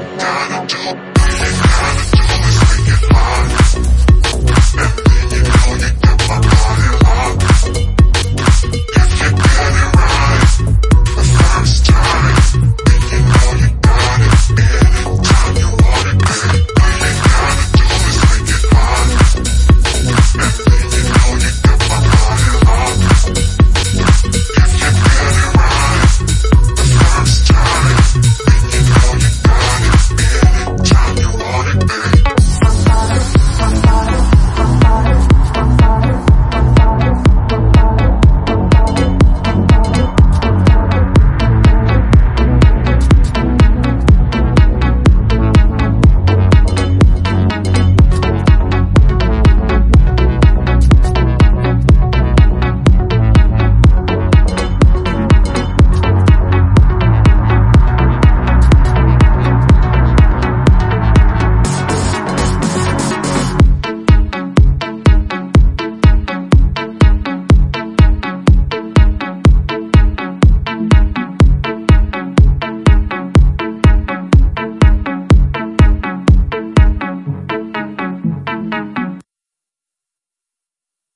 love.